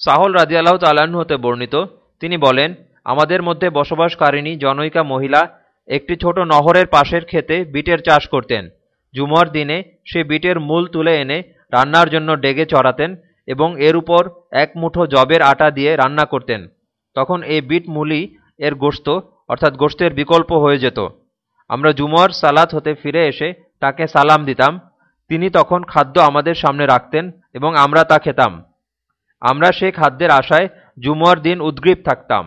সাহল রাজিয়াল্লাহ তাল্লাহ্ন হতে বর্ণিত, তিনি বলেন, আমাদের মধ্যে বসবাসকারিণী জনৈকা মহিলা একটি ছোট নহরের পাশের ক্ষেতে বিটের চাষ করতেন। জুমার দিনে সে বিটের মূল তুলে এনে রান্নার জন্য ডেগে চড়াতেন এবং এর উপর এক মুঠো জবের আটা দিয়ে রান্না করতেন। তখন এই বিট মূলই এর গোস্ত অর্থাৎ গোস্তের বিকল্প হয়ে যেত। আমরা জুমর সালাত হতে ফিরে এসে তাকে সালাম দিতাম। তিনি তখন খাদ্য আমাদের সামনে রাখতেন এবং আমরা তা খেতাম। আমরা সে খাদ্যের আশায় জুমুয়ার দিন উদ্গ্রীব থাকতাম।